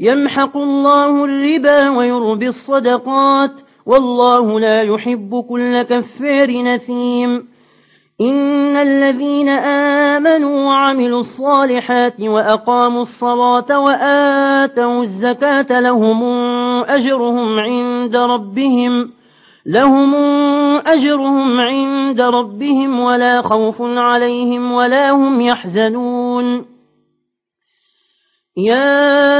يمحق الله الربا ويربي الصدقات والله لا يحب كل كفار نثيم إن الذين آمنوا وعملوا الصالحات وأقاموا الصلاة وآتوا الزكاة لهم أجرهم عند ربهم لهم أجرهم عند ربهم ولا خوف عليهم ولا هم يحزنون. يا